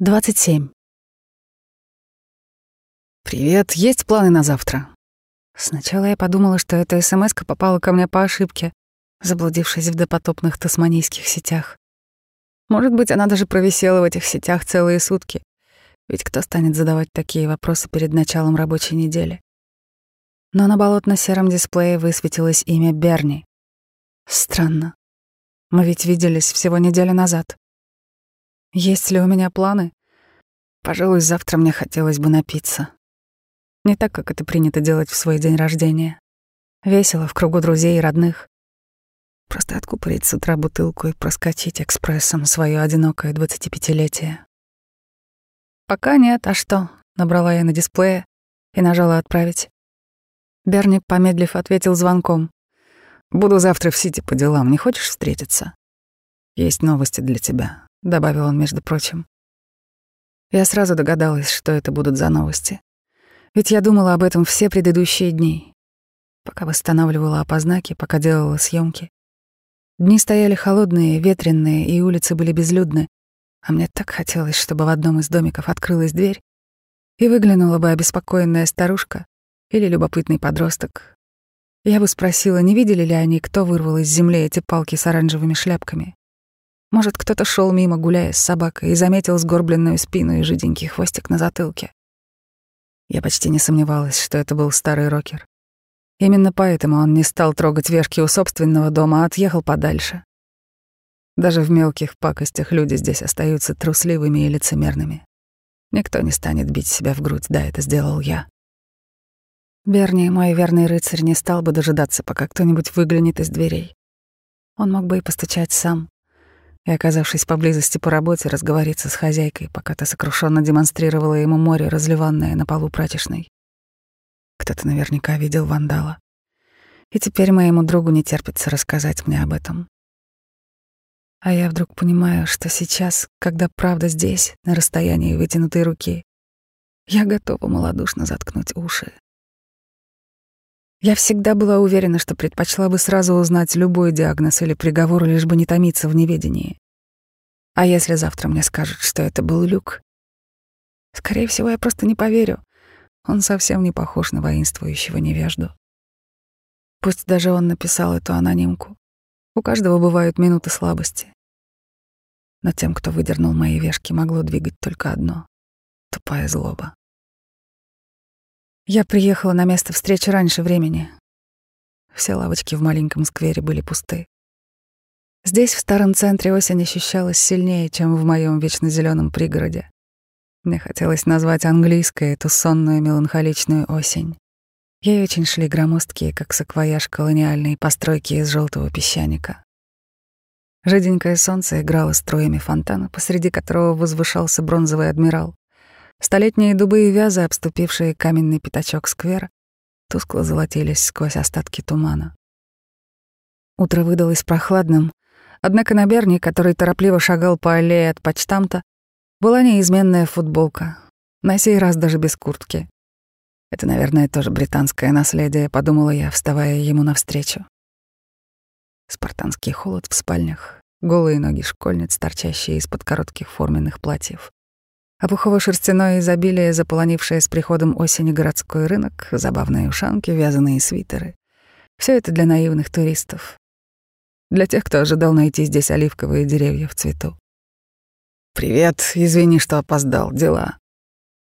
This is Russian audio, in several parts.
27. «Привет, есть планы на завтра?» Сначала я подумала, что эта смс попала ко мне по ошибке, заблудившись в допотопных тасманийских сетях. Может быть, она даже провисела в этих сетях целые сутки. Ведь кто станет задавать такие вопросы перед началом рабочей недели? Но на болотно-сером дисплее высветилось имя Берни. Странно. Мы ведь виделись всего неделю назад. Есть ли у меня планы? Пожалуй, завтра мне хотелось бы напиться. Не так, как это принято делать в свой день рождения. Весело, в кругу друзей и родных. Просто откупорить с утра бутылку и проскочить экспрессом свое одинокое двадцатипятилетие. Пока нет, а что? Набрала я на дисплее и нажала «Отправить». Берни, помедлив, ответил звонком. «Буду завтра в Сити по делам. Не хочешь встретиться? Есть новости для тебя. — добавил он, между прочим. Я сразу догадалась, что это будут за новости. Ведь я думала об этом все предыдущие дни, пока восстанавливала опознаки, пока делала съемки. Дни стояли холодные, ветренные, и улицы были безлюдны, а мне так хотелось, чтобы в одном из домиков открылась дверь, и выглянула бы обеспокоенная старушка или любопытный подросток. Я бы спросила, не видели ли они, кто вырвал из земли эти палки с оранжевыми шляпками. Может, кто-то шел мимо, гуляя с собакой, и заметил сгорбленную спину и жиденький хвостик на затылке. Я почти не сомневалась, что это был старый рокер. Именно поэтому он не стал трогать вешки у собственного дома, а отъехал подальше. Даже в мелких пакостях люди здесь остаются трусливыми и лицемерными. Никто не станет бить себя в грудь, да, это сделал я. Берни, мой верный рыцарь, не стал бы дожидаться, пока кто-нибудь выглянет из дверей. Он мог бы и постучать сам, и, оказавшись поблизости по работе, разговориться с хозяйкой, пока та сокрушенно демонстрировала ему море, разливанное на полу прачечной. Кто-то наверняка видел вандала. И теперь моему другу не терпится рассказать мне об этом. А я вдруг понимаю, что сейчас, когда правда здесь, на расстоянии вытянутой руки, я готова малодушно заткнуть уши. Я всегда была уверена, что предпочла бы сразу узнать любой диагноз или приговор, лишь бы не томиться в неведении. А если завтра мне скажут, что это был Люк? Скорее всего, я просто не поверю. Он совсем не похож на воинствующего невежду. Пусть даже он написал эту анонимку. У каждого бывают минуты слабости. Но тем, кто выдернул мои вешки, могло двигать только одно — тупая злоба. Я приехала на место встречи раньше времени. Все лавочки в маленьком сквере были пусты. Здесь, в старом центре, осень ощущалась сильнее, чем в моем вечно зеленом пригороде. Мне хотелось назвать английской эту сонную меланхоличную осень. Ей очень шли громоздкие, как саквояж, колониальные постройки из желтого песчаника. Жиденькое солнце играло струями фонтана, посреди которого возвышался бронзовый адмирал. Столетние дубы и вязы, обступившие каменный пятачок сквера, тускло золотились сквозь остатки тумана. Утро выдалось прохладным, однако на Берни, который торопливо шагал по аллее от почтамта, была неизменная футболка, на сей раз даже без куртки. Это, наверное, тоже британское наследие, подумала я, вставая ему навстречу. Спартанский холод в спальнях, голые ноги школьниц, торчащие из-под коротких форменных платьев. Опухово-шерстяное изобилие, заполонившее с приходом осени городской рынок, забавные ушанки, вязаные свитеры. Все это для наивных туристов. Для тех, кто ожидал найти здесь оливковые деревья в цвету. «Привет, извини, что опоздал, дела».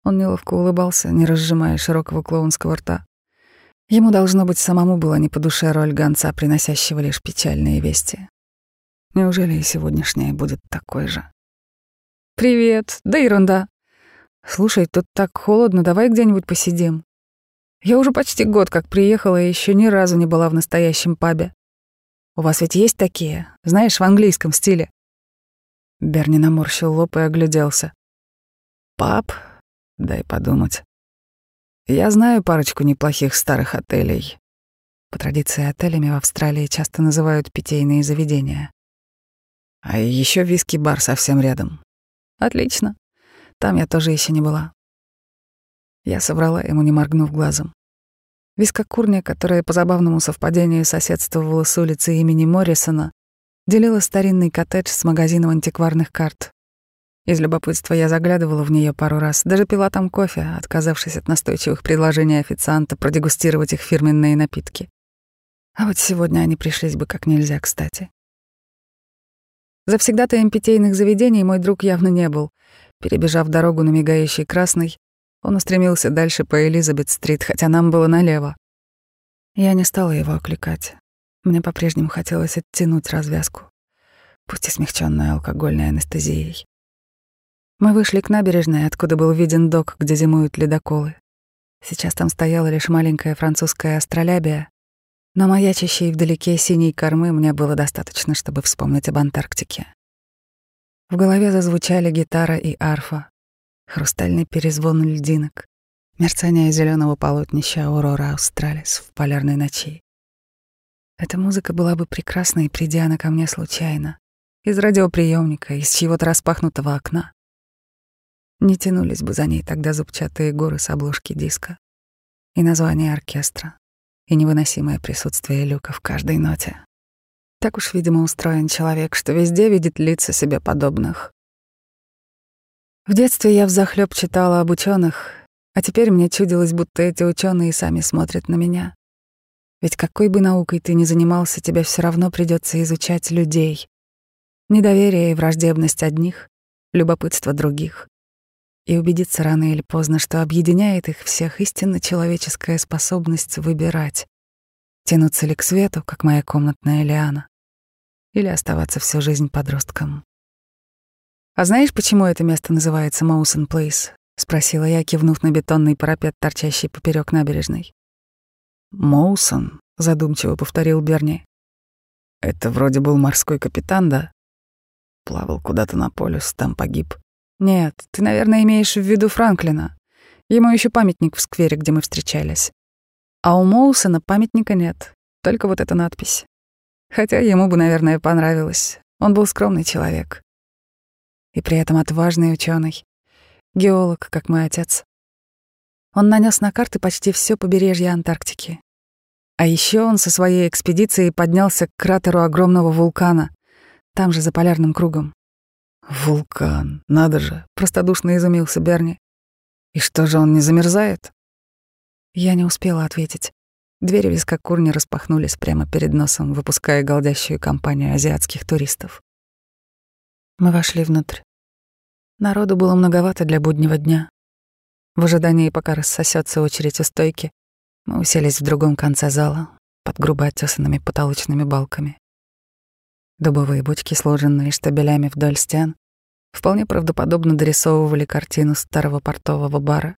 Он неловко улыбался, не разжимая широкого клоунского рта. Ему, должно быть, самому было не по душе роль гонца, приносящего лишь печальные вести. Неужели и сегодняшняя будет такой же? «Привет. Да ерунда. Слушай, тут так холодно, давай где-нибудь посидим. Я уже почти год как приехала и еще ни разу не была в настоящем пабе. У вас ведь есть такие, знаешь, в английском стиле?» Берни наморщил лоб и огляделся. «Паб? Дай подумать. Я знаю парочку неплохих старых отелей. По традиции отелями в Австралии часто называют питейные заведения. А еще виски-бар совсем рядом. Отлично. Там я тоже еще не была. Я собрала ему, не моргнув глазом. Вискокурня, которая по забавному совпадению соседствовала с улицей имени Моррисона, делила старинный коттедж с магазином антикварных карт. Из любопытства я заглядывала в нее пару раз, даже пила там кофе, отказавшись от настойчивых предложений официанта продегустировать их фирменные напитки. А вот сегодня они пришлись бы как нельзя кстати. Завсегдатаем питейных заведений мой друг явно не был. Перебежав дорогу на мигающий красный, он устремился дальше по Элизабет-стрит, хотя нам было налево. Я не стала его окликать. Мне по-прежнему хотелось оттянуть развязку, пусть и смягченную алкогольной анестезией. Мы вышли к набережной, откуда был виден док, где зимуют ледоколы. Сейчас там стояла лишь маленькая французская астролябия, но маячащей вдалеке синей кормы мне было достаточно, чтобы вспомнить об Антарктике. В голове зазвучали гитара и арфа, хрустальный перезвон льдинок, мерцание зеленого полотнища Аурора Австралис в полярной ночи. Эта музыка была бы прекрасной, придя она ко мне случайно, из радиоприемника, из чьего-то распахнутого окна. Не тянулись бы за ней тогда зубчатые горы с обложки диска и название оркестра, и невыносимое присутствие люка в каждой ноте. Так уж, видимо, устроен человек, что везде видит лица себе подобных. В детстве я взахлёб читала об ученых, а теперь мне чудилось, будто эти ученые сами смотрят на меня. Ведь какой бы наукой ты ни занимался, тебе все равно придется изучать людей. Недоверие и враждебность одних, любопытство других. И убедиться рано или поздно, что объединяет их всех истинно человеческая способность выбирать. Тянуться ли к свету, как моя комнатная Лиана, или оставаться всю жизнь подростком. «А знаешь, почему это место называется Моусон Плейс?» — спросила я, кивнув на бетонный парапет, торчащий поперек набережной. «Моусон», — задумчиво повторил Берни. «Это вроде был морской капитан, да? Плавал куда-то на полюс, там погиб». «Нет, ты, наверное, имеешь в виду Франклина. Ему еще памятник в сквере, где мы встречались. А у Моусона памятника нет, только вот эта надпись. Хотя ему бы, наверное, понравилось. Он был скромный человек. И при этом отважный ученый, геолог, как мой отец. Он нанес на карты почти все побережье Антарктики. А еще он со своей экспедицией поднялся к кратеру огромного вулкана, там же за полярным кругом. «Вулкан, надо же!» — простодушно изумился Берни. «И что же он не замерзает?» Я не успела ответить. Двери вискокурни распахнулись прямо перед носом, выпуская голдящую компанию азиатских туристов. Мы вошли внутрь. Народу было многовато для буднего дня. В ожидании, пока рассосется очередь у стойки, мы уселись в другом конце зала, под грубо оттесанными потолочными балками. Дубовые бочки, сложенные штабелями вдоль стен, вполне правдоподобно дорисовывали картину старого портового бара.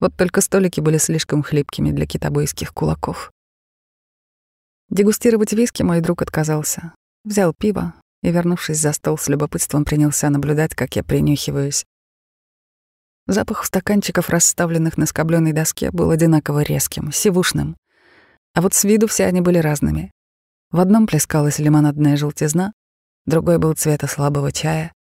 Вот только столики были слишком хлипкими для китобойских кулаков. Дегустировать виски мой друг отказался. Взял пиво и, вернувшись за стол, с любопытством принялся наблюдать, как я принюхиваюсь. Запах стаканчиков, расставленных на скобленной доске, был одинаково резким, сивушным. А вот с виду все они были разными. В одном плескалась лимонадная желтизна, другой был цвета слабого чая,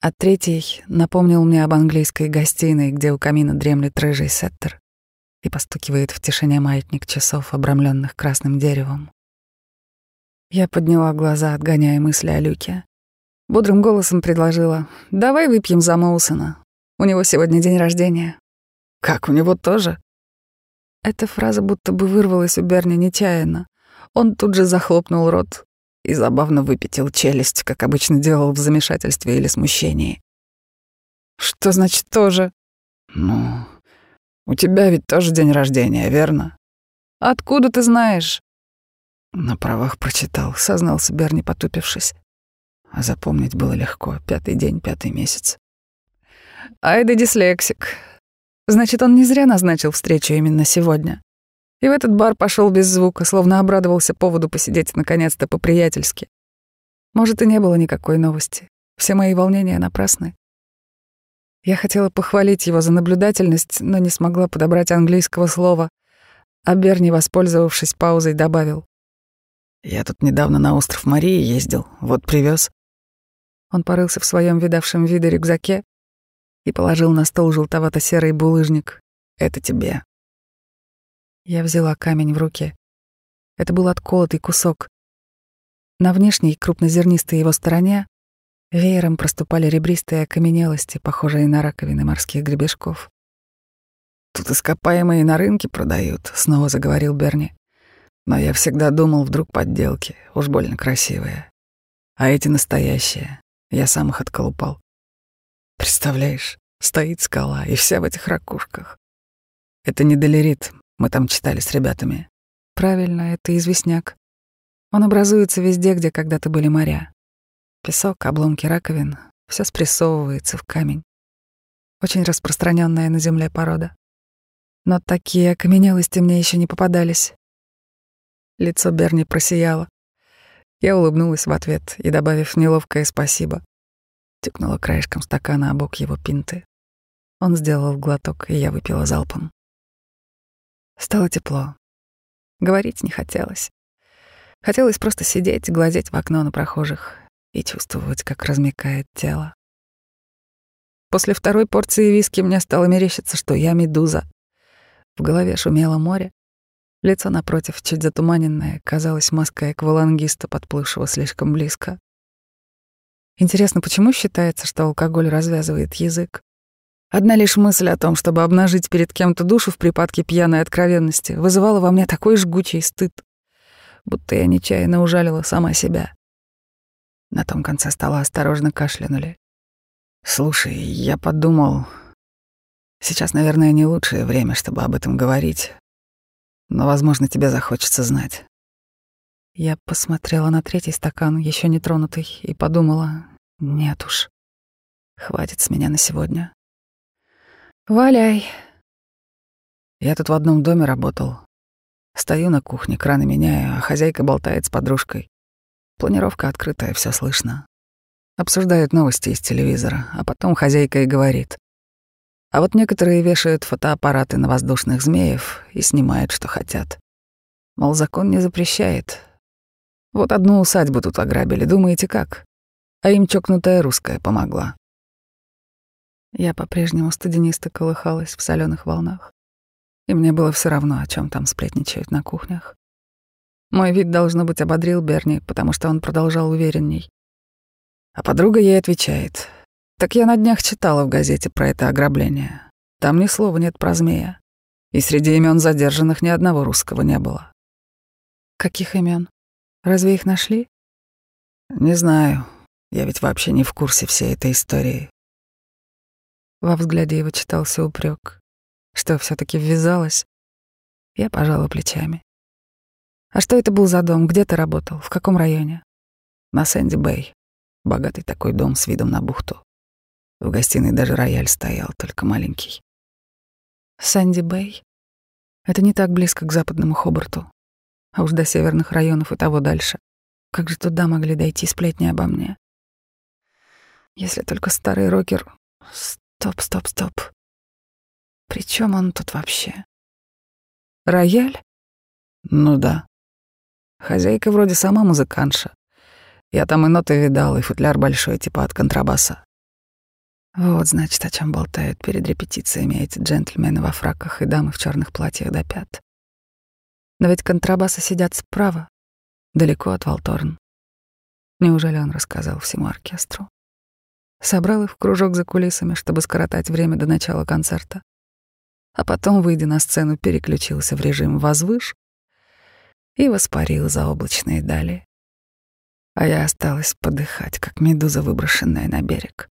а третий напомнил мне об английской гостиной, где у камина дремлет рыжий сеттер и постукивает в тишине маятник часов, обрамленных красным деревом. Я подняла глаза, отгоняя мысли о Люке. Бодрым голосом предложила «Давай выпьем за Моусона. У него сегодня день рождения. Как у него тоже? Эта фраза будто бы вырвалась у Берни нечаянно. Он тут же захлопнул рот и забавно выпятил челюсть, как обычно делал в замешательстве или смущении. Что значит тоже? Ну, у тебя ведь тоже день рождения, верно? Откуда ты знаешь? На правах прочитал, сознался Берни, потупившись. А запомнить было легко. Пятый день, пятый месяц. Ай да дислексик. Значит, он не зря назначил встречу именно сегодня. И в этот бар пошел без звука, словно обрадовался поводу посидеть наконец-то по-приятельски. Может, и не было никакой новости. Все мои волнения напрасны. Я хотела похвалить его за наблюдательность, но не смогла подобрать английского слова. А Берни, воспользовавшись паузой, добавил. «Я тут недавно на остров Марии ездил, вот привез. Он порылся в своем видавшем виде рюкзаке и положил на стол желтовато-серый булыжник. «Это тебе». Я взяла камень в руки. Это был отколотый кусок. На внешней крупнозернистой его стороне Веером проступали ребристые окаменелости, похожие на раковины морских гребешков. «Тут ископаемые на рынке продают», — снова заговорил Берни. «Но я всегда думал, вдруг подделки, уж больно красивые. А эти настоящие, я сам их отколупал. Представляешь, стоит скала, и вся в этих ракушках. Это не долерит, мы там читали с ребятами. Правильно, это известняк. Он образуется везде, где когда-то были моря. Песок, обломки раковин — все спрессовывается в камень. Очень распространенная на Земле порода. Но такие окаменелости мне еще не попадались. Лицо Берни просияло. Я улыбнулась в ответ и, добавив неловкое спасибо, тюкнула краешком стакана о бок его пинты. Он сделал глоток, и я выпила залпом. Стало тепло. Говорить не хотелось. Хотелось просто сидеть, глазеть в окно на прохожих и чувствовать, как размякает тело. После второй порции виски мне стало мерещиться, что я медуза. В голове шумело море. Лицо напротив, чуть затуманенное, казалось маской аквалангиста, подплывшего слишком близко. Интересно, почему считается, что алкоголь развязывает язык? Одна лишь мысль о том, чтобы обнажить перед кем-то душу в припадке пьяной откровенности, вызывала во мне такой жгучий стыд, будто я нечаянно ужалила сама себя. На том конце стола осторожно кашлянули. «Слушай, я подумал, сейчас, наверное, не лучшее время, чтобы об этом говорить, но, возможно, тебе захочется знать». Я посмотрела на третий стакан, еще не тронутый, и подумала, нет уж, хватит с меня на сегодня. «Валяй». Я тут в одном доме работал. Стою на кухне, краны меняю, а хозяйка болтает с подружкой. Планировка открытая, все слышно. Обсуждают новости из телевизора, а потом хозяйка и говорит. А вот некоторые вешают фотоаппараты на воздушных змеев и снимают, что хотят. Мол, закон не запрещает. Вот одну усадьбу тут ограбили, думаете, как? А им чокнутая русская помогла. Я по-прежнему студенисто колыхалась в соленых волнах, и мне было все равно, о чем там сплетничают на кухнях. Мой вид, должно быть, ободрил Берни, потому что он продолжал уверенней. А подруга ей отвечает. «Так я на днях читала в газете про это ограбление. Там ни слова нет про змея. И среди имен задержанных ни одного русского не было». «Каких имен? Разве их нашли?» «Не знаю. Я ведь вообще не в курсе всей этой истории». Во взгляде его читался упрек, что все таки ввязалась. Я пожала плечами. А что это был за дом? Где ты работал? В каком районе? На Сэнди-Бэй. Богатый такой дом с видом на бухту. В гостиной даже рояль стоял, только маленький. Сэнди-Бэй? Это не так близко к западному Хобарту. А уж до северных районов и того дальше. Как же туда могли дойти сплетни обо мне? Если только старый рокер... Стоп, стоп, стоп. При чем он тут вообще? Рояль? Ну да. Хозяйка вроде сама музыкантша. Я там и ноты видал, и футляр большой, типа от контрабаса. Вот, значит, о чем болтают перед репетициями эти джентльмены во фраках и дамы в черных платьях до пят. Но ведь контрабасы сидят справа, далеко от Волторн. Неужели он рассказал всему оркестру? Собрал их в кружок за кулисами, чтобы скоротать время до начала концерта. А потом, выйдя на сцену, переключился в режим «возвыш» и воспарил за облачные дали. А я осталась подыхать, как медуза, выброшенная на берег.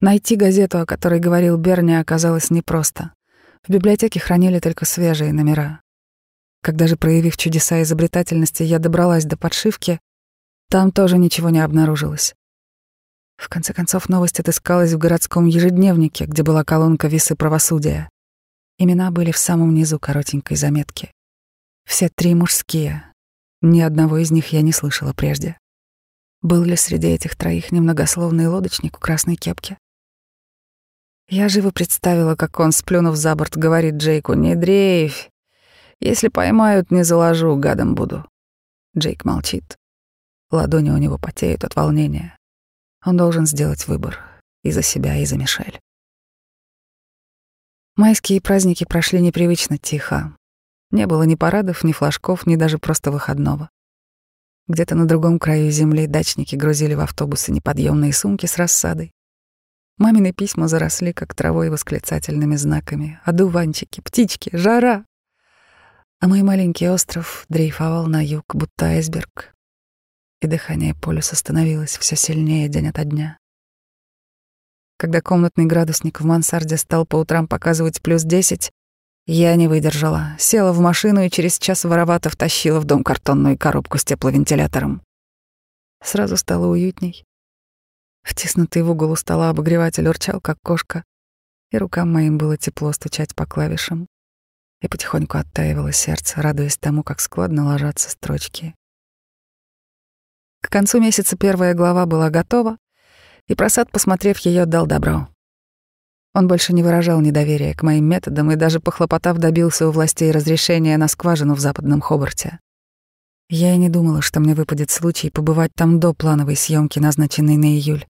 Найти газету, о которой говорил Берни, оказалось непросто. В библиотеке хранили только свежие номера. Когда же, проявив чудеса изобретательности, я добралась до подшивки, там тоже ничего не обнаружилось. В конце концов, новость отыскалась в городском ежедневнике, где была колонка «Весы правосудия». Имена были в самом низу коротенькой заметки. Все три мужские. Ни одного из них я не слышала прежде. Был ли среди этих троих немногословный лодочник у красной кепки? Я живо представила, как он, сплюнув за борт, говорит Джейку, «Не дрейфь. Если поймают, не заложу, гадом буду». Джейк молчит. Ладони у него потеют от волнения. Он должен сделать выбор и за себя, и за Мишель. Майские праздники прошли непривычно тихо. Не было ни парадов, ни флажков, ни даже просто выходного. Где-то на другом краю земли дачники грузили в автобусы неподъемные сумки с рассадой. Мамины письма заросли, как травой восклицательными знаками. Одуванчики, птички, жара. А мой маленький остров дрейфовал на юг, будто айсберг. И дыхание полюса становилось все сильнее день ото дня. Когда комнатный градусник в мансарде стал по утрам показывать плюс десять, я не выдержала, села в машину и через час воровато втащила в дом картонную коробку с тепловентилятором. Сразу стало уютней. Втиснутый в угол у стола обогреватель урчал, как кошка, и рукам моим было тепло стучать по клавишам. И потихоньку оттаивало сердце, радуясь тому, как складно ложатся строчки. К концу месяца первая глава была готова, и просад, посмотрев ее, дал добро. Он больше не выражал недоверия к моим методам и даже похлопотав добился у властей разрешения на скважину в западном Хобарте. Я и не думала, что мне выпадет случай побывать там до плановой съемки, назначенной на июль.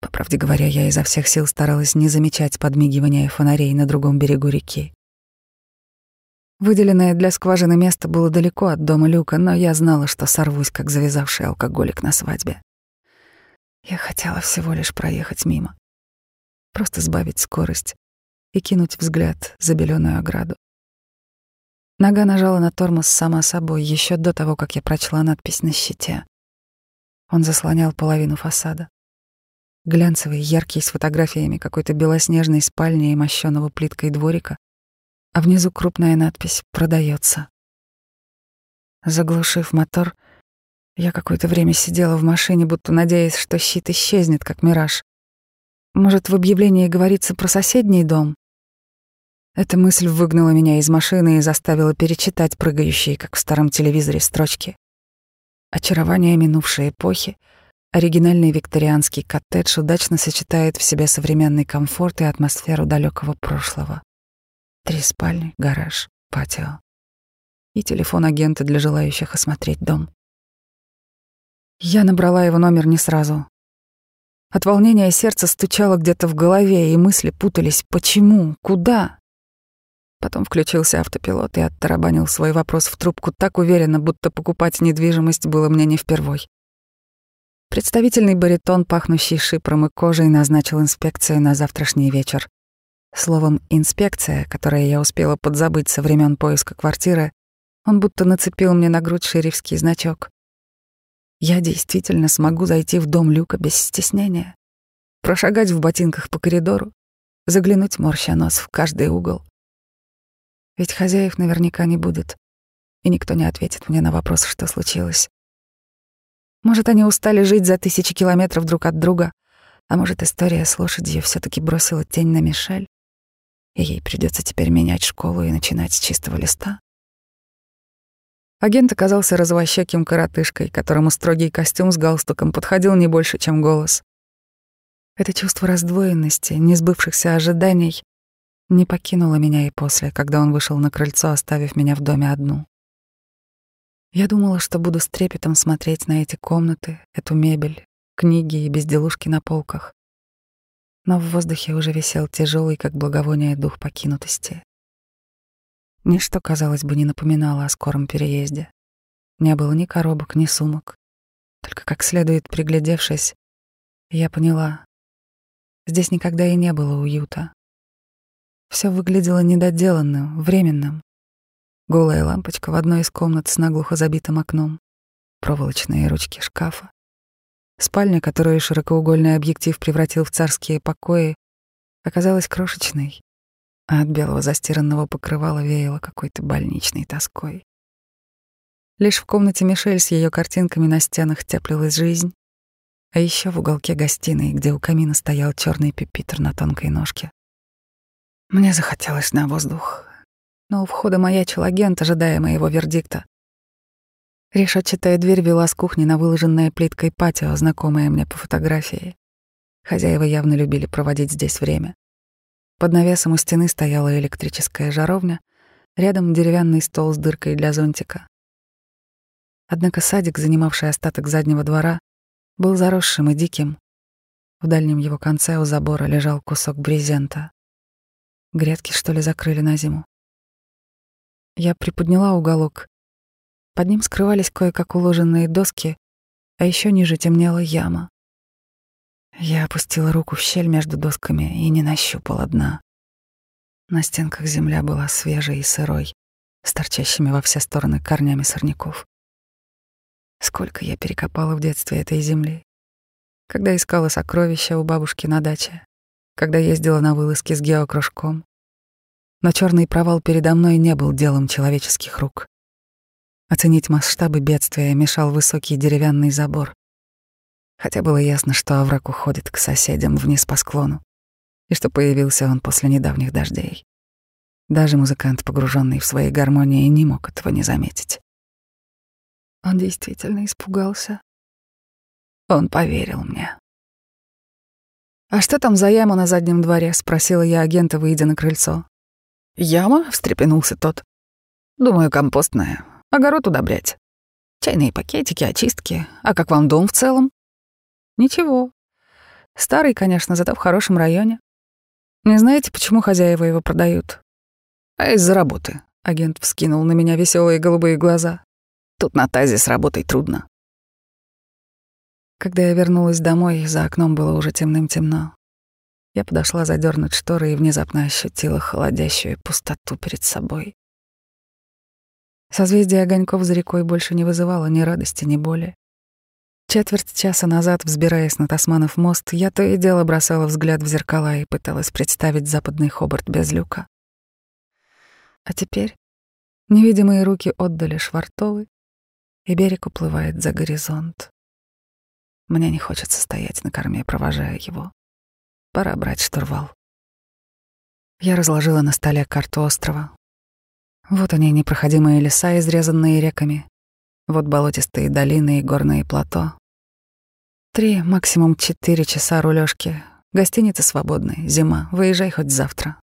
По правде говоря, я изо всех сил старалась не замечать подмигивания фонарей на другом берегу реки. Выделенное для скважины место было далеко от дома Люка, но я знала, что сорвусь, как завязавший алкоголик на свадьбе. Я хотела всего лишь проехать мимо. Просто сбавить скорость и кинуть взгляд за беленую ограду. Нога нажала на тормоз сама собой еще до того, как я прочла надпись на щите. Он заслонял половину фасада. Глянцевый, яркий, с фотографиями какой-то белоснежной спальни и мощенного плиткой дворика, а внизу крупная надпись «Продается». Заглушив мотор, я какое-то время сидела в машине, будто надеясь, что щит исчезнет, как мираж. Может, в объявлении говорится про соседний дом? Эта мысль выгнала меня из машины и заставила перечитать прыгающие, как в старом телевизоре, строчки. Очарование минувшей эпохи, оригинальный викторианский коттедж удачно сочетает в себе современный комфорт и атмосферу далекого прошлого. Три спальни, гараж, патио и телефон агента для желающих осмотреть дом. Я набрала его номер не сразу. От волнения сердце стучало где-то в голове, и мысли путались. Почему? Куда? Потом включился автопилот и оттарабанил свой вопрос в трубку так уверенно, будто покупать недвижимость было мне не впервой. Представительный баритон, пахнущий шипром и кожей, назначил инспекцию на завтрашний вечер. Словом, инспекция, которое я успела подзабыть со времен поиска квартиры, он будто нацепил мне на грудь шерифский значок. Я действительно смогу зайти в дом Люка без стеснения, прошагать в ботинках по коридору, заглянуть морща нос в каждый угол. Ведь хозяев наверняка не будет, и никто не ответит мне на вопрос, что случилось. Может, они устали жить за тысячи километров друг от друга, а может, история с лошадью все таки бросила тень на Мишель, и ей придется теперь менять школу и начинать с чистого листа. Агент оказался развощеким коротышкой, которому строгий костюм с галстуком подходил не больше, чем голос. Это чувство раздвоенности, несбывшихся ожиданий не покинуло меня и после, когда он вышел на крыльцо, оставив меня в доме одну. Я думала, что буду с трепетом смотреть на эти комнаты, эту мебель, книги и безделушки на полках. Но в воздухе уже висел тяжелый, как благовоние, дух покинутости. Ничто, казалось бы, не напоминало о скором переезде. Не было ни коробок, ни сумок. Только как следует приглядевшись, я поняла, здесь никогда и не было уюта. Все выглядело недоделанным, временным. Голая лампочка в одной из комнат с наглухо забитым окном, проволочные ручки шкафа. Спальня, которую широкоугольный объектив превратил в царские покои, оказалась крошечной, а от белого застиранного покрывала веяло какой-то больничной тоской. Лишь в комнате Мишель с ее картинками на стенах теплилась жизнь, а еще в уголке гостиной, где у камина стоял черный пепитер на тонкой ножке. Мне захотелось на воздух, но у входа маячил агент, ожидая моего вердикта. Решетчатая дверь вела с кухни на выложенное плиткой патио, знакомое мне по фотографии. Хозяева явно любили проводить здесь время. Под навесом у стены стояла электрическая жаровня, рядом деревянный стол с дыркой для зонтика. Однако садик, занимавший остаток заднего двора, был заросшим и диким. В дальнем его конце у забора лежал кусок брезента. Грядки, что ли, закрыли на зиму. Я приподняла уголок Под ним скрывались кое-как уложенные доски, а еще ниже темнела яма. Я опустила руку в щель между досками и не нащупала дна. На стенках земля была свежей и сырой, с торчащими во все стороны корнями сорняков. Сколько я перекопала в детстве этой земли. Когда искала сокровища у бабушки на даче, когда ездила на вылазки с геокружком. Но черный провал передо мной не был делом человеческих рук. Оценить масштабы бедствия мешал высокий деревянный забор. Хотя было ясно, что овраг уходит к соседям вниз по склону, и что появился он после недавних дождей. Даже музыкант, погруженный в свои гармонии, не мог этого не заметить. Он действительно испугался. Он поверил мне. «А что там за яма на заднем дворе?» — спросила я агента, выйдя на крыльцо. «Яма?» — встрепенулся тот. «Думаю, компостная. Огород удобрять. Чайные пакетики, очистки. А как вам дом в целом?» «Ничего. Старый, конечно, зато в хорошем районе. Не знаете, почему хозяева его продают?» «А из-за работы». Агент вскинул на меня веселые голубые глаза. «Тут на тазе с работой трудно». Когда я вернулась домой, за окном было уже темным-темно. Я подошла задернуть шторы и внезапно ощутила холодящую пустоту перед собой. Созвездие огоньков за рекой больше не вызывало ни радости, ни боли. Четверть часа назад, взбираясь на Тасманов мост, я то и дело бросала взгляд в зеркала и пыталась представить западный Хобарт без люка. А теперь невидимые руки отдали швартовы, и берег уплывает за горизонт. Мне не хочется стоять на корме, провожая его. Пора брать штурвал. Я разложила на столе карту острова. Вот они, непроходимые леса, изрезанные реками. Вот болотистые долины и горные плато. Три, максимум четыре часа рулежки. Гостиница свободная, зима, выезжай хоть завтра.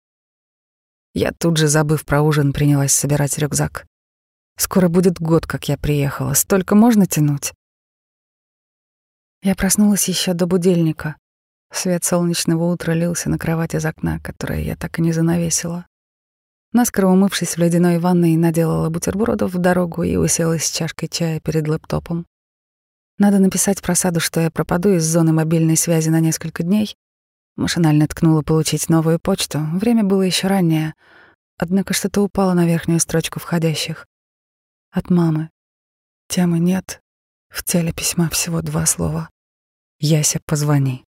Я тут же, забыв про ужин, принялась собирать рюкзак. Скоро будет год, как я приехала. Столько можно тянуть? Я проснулась еще до будильника. Свет солнечного утра лился на кровать из окна, которое я так и не занавесила. Наскоро умывшись в ледяной ванной, наделала бутербродов в дорогу и уселась с чашкой чая перед лэптопом. Надо написать просаду, что я пропаду из зоны мобильной связи на несколько дней, Машинально ткнула получить новую почту. Время было еще раннее. Однако что-то упало на верхнюю строчку входящих. От мамы. Темы нет. В теле письма всего два слова. «Яся, позвони».